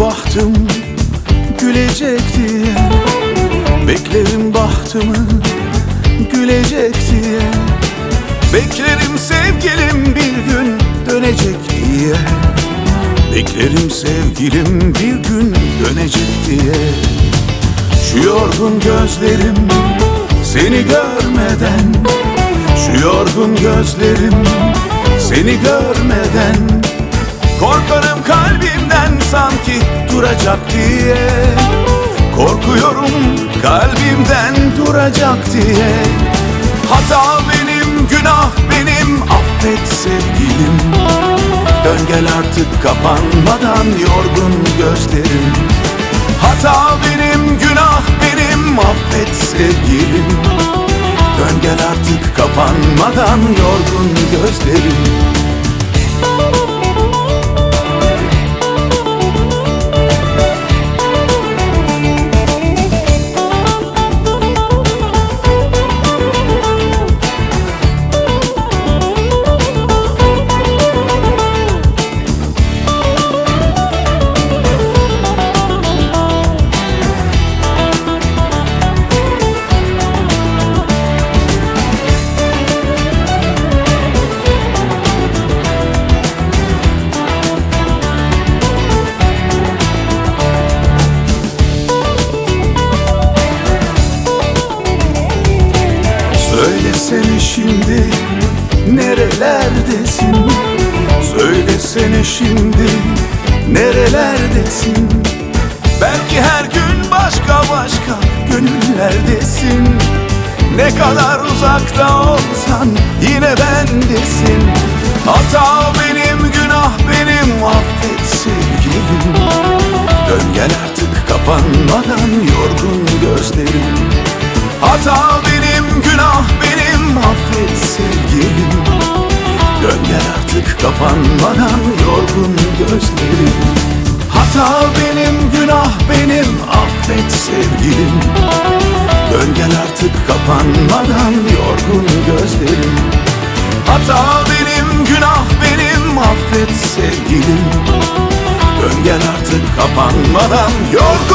bahtım gülecek diye Beklerim bahtımı gülecek diye Beklerim sevgilim bir gün dönecek diye. Beklerim sevgilim bir gün dönecek diye. Şu yorgun gözlerim seni görmeden Şu yorgun gözlerim seni görmeden Korkarım kalbimden sanki duracak diye. Korkuyorum kalbimden duracak diye. Hata benim, günah benim, affet sevgilim. Dön gel artık kapanmadan yorgun gözlerim. Hata benim, günah benim, affet sevgilim. Dön gel artık kapanmadan yorgun gözlerim şimdi nerelerdesin? Söylesene şimdi nerelerdesin? Belki her gün başka başka gönüllerdesin. Ne kadar uzakta olsan yine bendesin. Hata benim günah benim affet sevgilim. Dön gel artık kapanmadan yorgun gözlerim. Hata kapanmadan yorgun gözlerim. Hata benim, günah benim, affet sevgilim. Dön gel artık kapanmadan yorgun gözlerim. Hata benim, günah benim, affet sevgilim. Dön gel artık kapanmadan yorgun